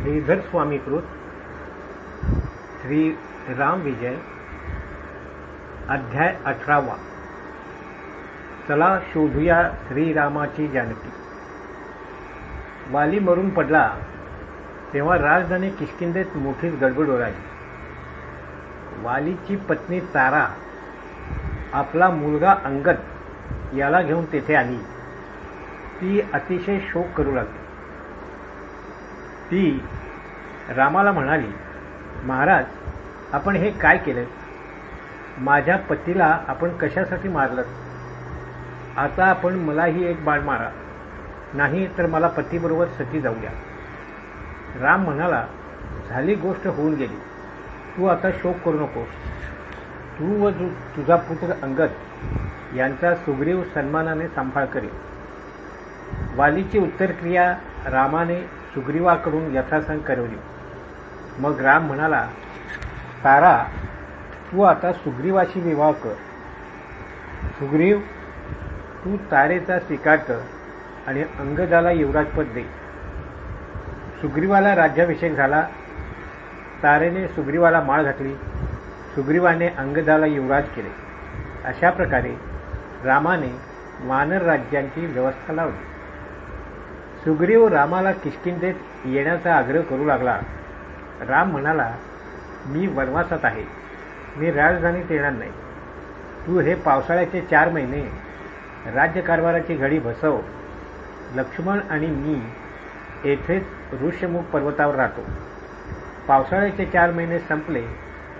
श्रीधर स्वामीकृत श्री राम विजय अध्याय अठरावा. चला शोधूया श्रीरामाची जानकी. वाली मरून पडला तेव्हा राजधानी किशकिंदेत मोठीच गडबड ओढाली वालीची पत्नी तारा आपला मुलगा अंगद याला घेऊन तेथे आली. ती अतिशय शोक करू लागली. ती रामाला म्हणाली महाराज आपण हे काय केलं? माझ्या पतीला आपण कशासाठी मारलं? आता आपण मलाही एक बाण मारा. नाही तर मला पतीबरोबर सती जाऊया. राम म्हणाला झाली गोष्ट होऊन गेली. तू आता शोक करू नकोस. तू व तु तुझा पुत्र अंगद यांचा सुग्रीव सन्मानाने सांभाळ करेल वालीची उत्तरक्रिया रामाने सुग्रीवाकडून यथासंग करवली. मग राम म्हणाला तारा तू आता सुग्रीवाशी विवाह कर. सुग्रीव तू तारेचा स्वीकार कर आणि अंगदाला युवराजपद दे. सुग्रीवाला राज्याभिषेक झाला. तारेने सुग्रीवाला माळ घातली. सुग्रीवाने अंगदाला युवराज केले. अशा प्रकारे रामाने वानर राज्यांची व्यवस्था लावली. सुग्रीव रामाला किष्किंदेत येण्याचा आग्रह करू लागला. राम म्हणाला मी वनवासात आहे. मी राजधानीत येणार नाही. तू हे पावसाळ्याचे चार महिने राज्यकारभाराची घडी बसव. लक्ष्मण आणि मी येथेच ऋष्यमुख पर्वतावर राहतो. पावसाळ्याचे चार महिने संपले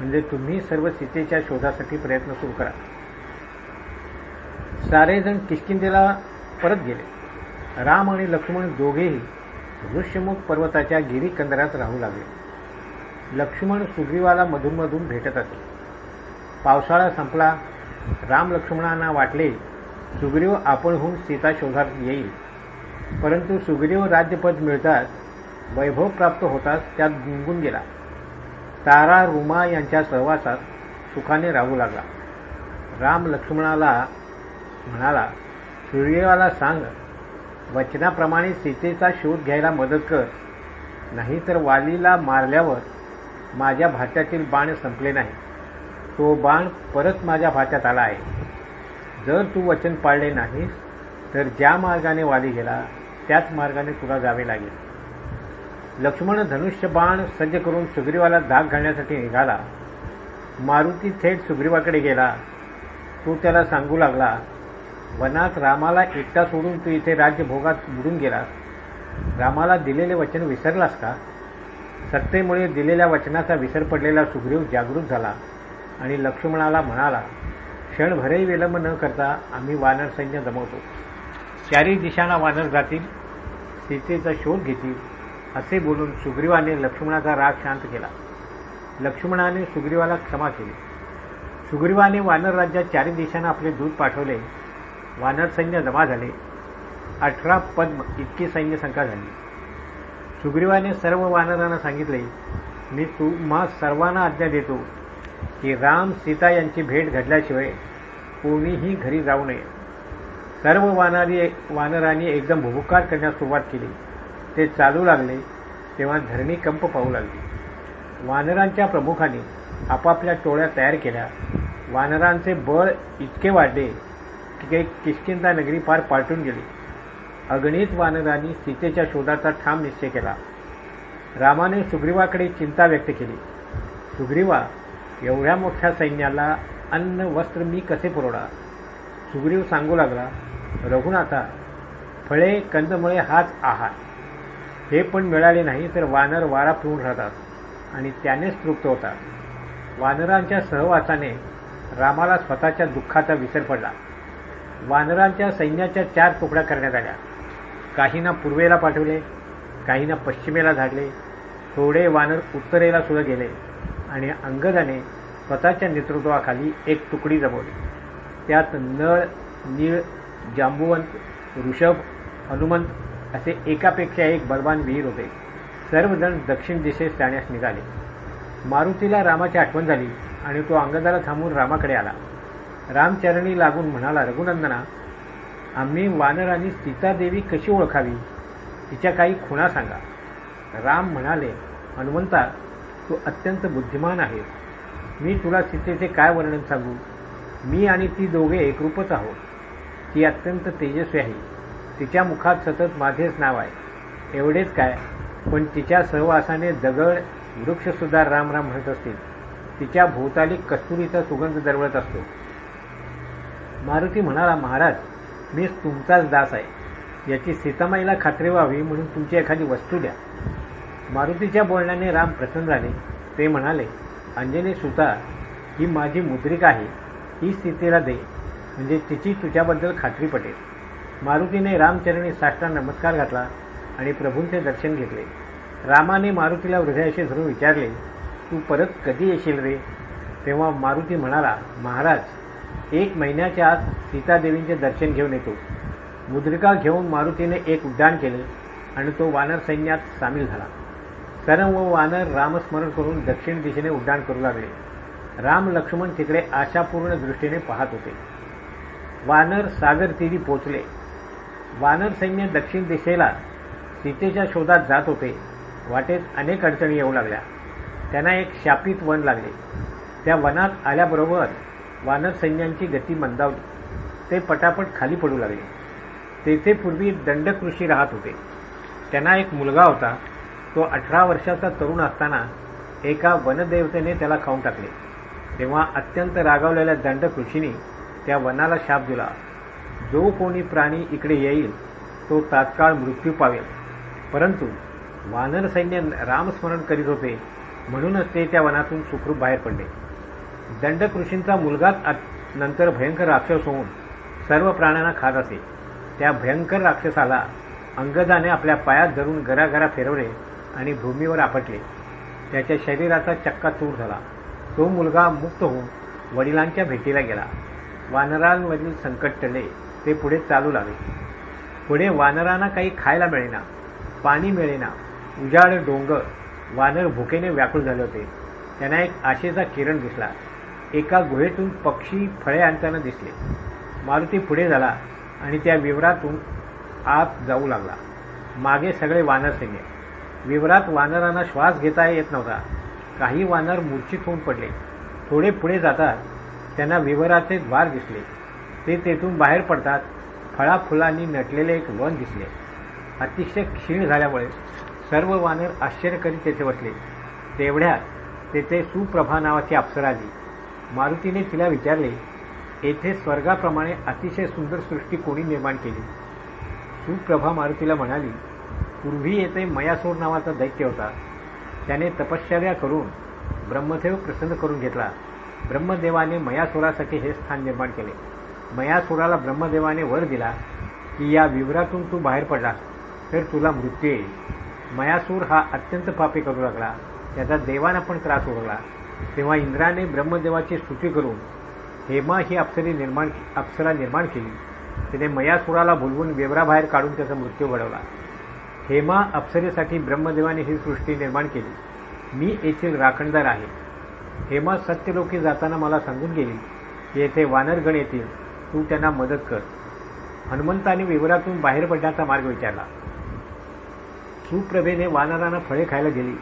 म्हणजे तुम्ही सर्व सीतेच्या शोधासाठी प्रयत्न सुरू करा. सारेजण किष्किंदेला परत गेले. राम आणि लक्ष्मण दोघेही ऋष्यमुख पर्वताच्या गिरीकंदरात राहू लागले. लक्ष्मण सुग्रीवाला मधूनमधून भेटत असे. पावसाळा संपला राम लक्ष्मणांना वाटले सुग्रीव आपणहून सीता शोधात येईल. परंतु सुग्रीव राज्यपद मिळताच वैभव प्राप्त होताच त्यात गुंगून गेला. तारा रुमा यांच्या सहवासात सुखाने राहू लागला. राम लक्ष्मणाला म्हणाला सुग्रीवाला सांग वचनाप्रमाणे सीतेचा शोध घ्यायला मदत कर. नाहीतर वालीला मारल्यावर माझ्या भात्यातील बाण संपले नाही. तो बाण परत माझ्या भात्यात आला आहे. जर तू वचन पाळले नाहीस तर ज्या मार्गाने वाली गेला त्याच मार्गाने तुला जावे लागेल. लक्ष्मण धनुष्य बाण सज्ज करून सुग्रीवाला दाग घालण्यासाठी निघाला. मारुती थेट सुग्रीवाकडे गेला. तो त्याला सांगू लागला वनात रामाला एकटा सोडून तू इथे राज्यभोगात बुडून गेलास? रामाला दिलेले वचन विसरलास का? सत्तेमुळे दिलेल्या वचनाचा विसर पडलेला सुग्रीव जागृत झाला आणि लक्ष्मणाला म्हणाला क्षणभरही विलंब न करता आम्ही वानर सैन्य जमवतो चारी दिशांना वानर जातील सीतेचा शोध घेतील असे बोलून सुग्रीवाने लक्ष्मणाचा राग शांत केला. लक्ष्मणाने सुग्रीवाला क्षमा केली. सुग्रीवाने वानर राज्यात चारी दिशांना आपले दूध पाठवले. वानर सैन्य जमा झाले. अठरा पद्म इतकी सैन्य संख्या झाली. सुग्रीवाने सर्व वानरांना सांगितले मी तुम्हा सर्वांना आज्ञा देतो की राम सीता यांची भेट घडल्याशिवाय कोणीही घरी जाऊ नये. सर्व वानरी वानरांनी एकदम भुभुकार करण्यास सुरुवात केली. ते चालू लागले तेव्हा धरणी कंप पाहू लागली. वानरांच्या प्रमुखांनी आपापल्या टोळ्या तयार केल्या. वानरांचे बळ इतके वाढले किष्किंदा नगरी पार पालटून गेली. अगणित वानरांनी सीतेच्या शोधाचा ठाम निश्चय केला. रामाने सुग्रीवाकडे चिंता व्यक्त केली. सुग्रीवा एवढ्या मोठ्या सैन्याला अन्न वस्त्र मी कसे पुरवणार सुग्रीव सांगू लागला रघुनाथा फळे कंदमुळे हाच आहार. हे पण मिळाले नाही तर वानर वारा पिऊन राहतात. आणि त्यानेच तृप्त होतात वानरांच्या सहवासाने रामाला स्वतःच्या दुःखाचा विसर पडला. वानरांच्या सैन्याच्या चार तुकड्या करण्यात आल्या. काहींना पूर्वेला पाठवले काहींना पश्चिमेला धाडले थोडे वानर उत्तरेला सुद्धा गेले आणि अंगदाने स्वतःच्या नेतृत्वाखाली एक तुकडी जमवली. त्यात नळ नीळ जांबुवंत ऋषभ हनुमंत असे एकापेक्षा एक बलवान विहीर होते. सर्वजण दक्षिण दिशेस जाण्यास निघाले. मारुतीला रामाची आठवण झाली आणि तो अंगदाला थांबून रामाकडे आला. रामचरणी लागून म्हणाला रघुनंदना आम्ही वानरांनी सीतादेवी कशी ओळखावी? तिच्या काही खुणा सांगा. राम म्हणाले हनुमंता तू अत्यंत बुद्धिमान आहेस. मी तुला सीतेचे काय वर्णन सांगू? मी आणि ती दोघे एकरूपच आहोत. ती अत्यंत तेजस्वी आहे. तिच्या मुखात सतत माझेच नाव आहे. एवढेच काय पण तिच्या सहवासाने दगड वृक्षसुद्धा राम राम म्हणत असतील. तिच्या भोवताली कस्तुरीचा सुगंध दरवळत असतो. मारुती म्हणाला महाराज मी तुमचाच दास आहे. याची सीतामाईला खात्री व्हावी म्हणून तुमची एखादी वस्तू द्या. मारुतीच्या बोलण्याने राम प्रसन्न झाले. ते म्हणाले अंजनी सुता ही माझी मुद्रिका आहे. ही सीतेला दे. म्हणजे तिची तुझ्याबद्दल खात्री पटेल. मारुतीने रामचरणी साष्टा नमस्कार घातला आणि प्रभूंचे दर्शन घेतले. रामाने मारुतीला हृदयाशी धरून विचारले तू परत कधी येशील रे? तेव्हा मारुती म्हणाला महाराज एक महिन्याच्या आत सीतादेवींचे दर्शन घेऊन येतो. मुद्रिका घेऊन मारुतीने एक उड्डाण केले आणि तो वानर सैन्यात सामील झाला. सर्व वानर रामस्मरण करून दक्षिण दिशेने उड्डाण करू लागले. राम लक्ष्मण तिकडे आशापूर्ण दृष्टीने पाहत होते. वानर सागर तीरी पोचले. वानर सैन्य दक्षिण दिशेला सीतेच्या शोधात जात होते. वाटेत अनेक अडचणी येऊ लागल्या. त्यांना एक शापित वन लागले. त्या वनात आल्याबरोबर वानर सैन्यांची गती मंदावली. ते पटापट खाली पडू लागले. तेथे पूर्वी दंडकृषी राहत होते. त्यांना एक मुलगा होता. तो अठरा वर्षाचा तरुण असताना एका वनदेवतेने त्याला खाऊन टाकले. तेव्हा अत्यंत रागावलेल्या दंडकृषीने त्या वनाला शाप दिला. जो कोणी प्राणी इकडे येईल तो तात्काळ मृत्यू पावेल. परंतु वानर सैन्य रामस्मरण करीत होते म्हणूनच ते त्या वनातून सुखरूप बाहेर पडले. दंडकृषींचा मुलगाच नंतर भयंकर राक्षस होऊन सर्व प्राण्यांना खात असे. त्या भयंकर राक्षसाला अंगदाने आपल्या पायात धरून घराघरा फिरवले आणि भूमीवर आपटले. त्याच्या शरीराचा चक्का चूर झाला. तो मुलगा मुक्त होऊन वडिलांच्या भेटीला गेला. वानरांवरील संकट टळले. ते पुढे चालू लागले पुढे वानरांना काही खायला मिळेना. पाणी मिळेना. उजाड डोंगर. वानर भुकेने व्याकुळ झाले होते. त्यांना एक आशेचा किरण दिसला. एका गुहेतून पक्षी फळे आणताना दिसले. मारुती पुढे झाला आणि त्या विवरातून आत जाऊ लागला. मागे सगळे वानर सैन्य. विवरात वानरांना श्वास घेता येत नव्हता. काही वानर मूर्छित होऊन पडले. थोडे पुढे जातात त्यांना विवराचे द्वार दिसले. ते तेथून बाहेर पडतात. फळाफुलांनी नटलेले एक वन दिसले. अतिशय क्षीण झाल्यामुळे सर्व वानर आश्चर्य करीत तेथे बसले. तेवढ्यात तेथे सुप्रभा नावाची अप्सरा आली मारुतीने तिला विचारले येथे स्वर्गाप्रमाणे अतिशय सुंदर सृष्टी कोणी निर्माण केली? सुप्रभा मारुतीला म्हणाली पूर्वी येथे मयासूर नावाचा दैत्य होता. त्याने तपश्चर्या करून ब्रह्मदेव प्रसन्न करून घेतला. ब्रह्मदेवाने मयासुरासाठी हे स्थान निर्माण केले. मयासुराला ब्रह्मदेवाने वर दिला की या विवरातून तू बाहेर पडलास तर तुला मृत्यू येईल. मयासूर हा अत्यंत पापी करू लागला. त्याचा देवांना पण त्रास होऊ लागला. तेव्हा इंद्राने ब्रह्मदेवाची स्तुती करून हेमा ही अप्सरी निर्माण अप्सरा निर्माण केली. तिने मयासुराला भुलवून वेवराबाहेर काढून त्याचा मृत्यू घडवला. हेमा अप्सरेसाठी ब्रह्मदेवाने ही सृष्टी निर्माण केली. मी येथील राखणदार आहे. हेमा सत्यलोकी जाताना मला सांगून गेली की येथे वानरगण येतील. तू त्यांना मदत कर. हनुमंताने विवरातून बाहेर पडण्याचा मार्ग विचारला. सुप्रभेने वानरांना फळे खायला गेली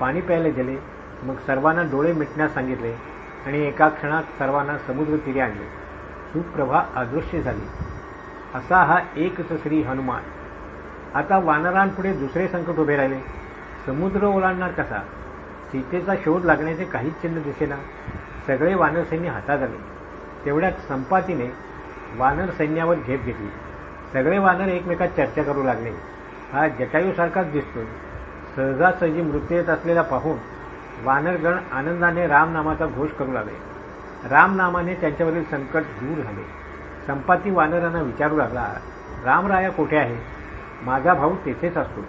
पाणी प्यायला गेले मग सर्वांना डोळे मिटण्यास सांगितले आणि एका क्षणात सर्वांना समुद्रतीरे आणले. सुप्रभा अदृश्य झाली. असा हा एकच श्री हनुमान. आता वानरांपुढे दुसरे संकट उभे राहिले. समुद्र ओलांडणार कसा? सीतेचा शोध लागण्याचे काहीच चिन्ह दिसेना. सगळे वानर सैन्य हातात आले. तेवढ्यात संपातीने वानर सैन्यावर झेप घेतली. सगळे वानर एकमेकात चर्चा करू लागले. हा जटायूसारखाच दिसतो सहजासहजी मृत्यू येत असलेला पाहून वानरगण आनंदाने रामनामाचा घोष करू लागले. रामनामाने त्यांच्यावरील संकट दूर झाले. संपाती वानरांना विचारू लागला रामराया कोठे आहे? माझा भाऊ तेथेच असतो.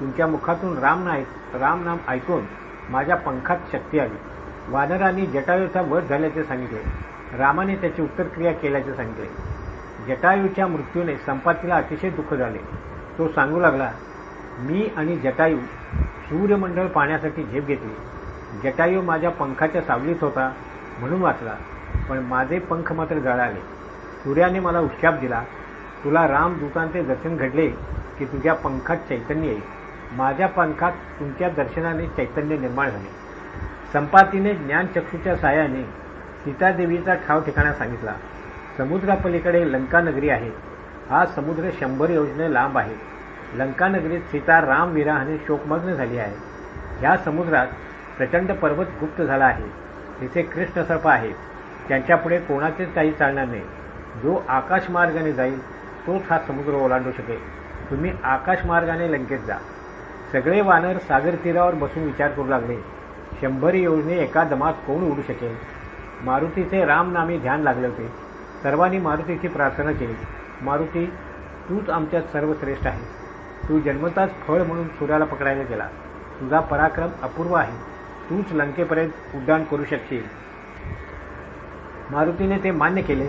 तुमच्या मुखातून राम नाय रामनाम ऐकून माझ्या पंखात शक्ती आली. वानरांनी जटायूचा वध झाल्याचे सांगितले. रामाने त्याची उत्तरक्रिया केल्याचे सांगितले. जटायूच्या मृत्यूने संपातीला अतिशय दुःख झाले. तो सांगू लागला मी आणि जटायू सूर्यमंडळ पाहण्यासाठी झेप घेतली. जटायू माझ्या पंखाच्या सावलीत होता म्हणून वाचला. पण माझे पंख मात्र जळाले. सूर्याने मला उशाप दिला. तुला रामदूतांचे दर्शन घडले की तुझ्या पंखात चैतन्य येईल. माझ्या पंखात तुमच्या दर्शनाने चैतन्य निर्माण झाले. संपातीने ज्ञानचक्षूच्या साह्याने सीतादेवीचा ठाव ठिकाणा सांगितला. समुद्रापलीकडे लंकानगरी आहे. हा समुद्र शंभर योजने लांब आहे. लंकानगरीत सीता राम विराहाने शोकमग्न झाली आहे. ह्या समुद्रात प्रचंड पर्वत गुप्त झाला आहे. तिथे कृष्ण सर्प आहे त्यांच्यापुढे कोणाचेच काही चालणार नाही. जो आकाशमार्गाने जाईल तोच हा समुद्र ओलांडू शकेल. तुम्ही आकाशमार्गाने लंकेत जा. सगळे वानर सागर तीरावर बसून विचार करू लागले. शंभर योजने एका दमात कोण उडू शकेल? मारुतीचे रामनामी ध्यान लागले होते. सर्वांनी मारुतीची प्रार्थना केली. मारुती तूच आमच्यात सर्वश्रेष्ठ आहे तू जन्मताच फळ म्हणून सूर्याला पकडायला गेला. तुझा पराक्रम अपूर्व आहे. तूच लंकेपर्यंत उड्डाण करू शकशील. मारुतीने ते मान्य केले.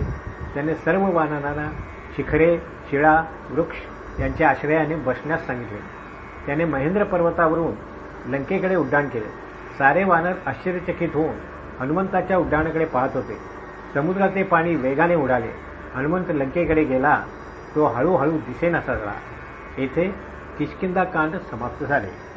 त्याने सर्व वाहनांना शिखरे शिळा वृक्ष यांच्या आश्रयाने बसण्यास सांगितले. त्याने महेंद्र पर्वतावरून लंकेकडे उड्डाण केले. सारे वानर आश्चर्यचकित होऊन हनुमंताच्या उड्डाणाकडे पाहत होते. समुद्राचे पाणी वेगाने उडाले. हनुमंत लंकेकडे गेला. तो हळूहळू दिसेनासा झाला येथे किशकिंदा कांड समाप्त झाले.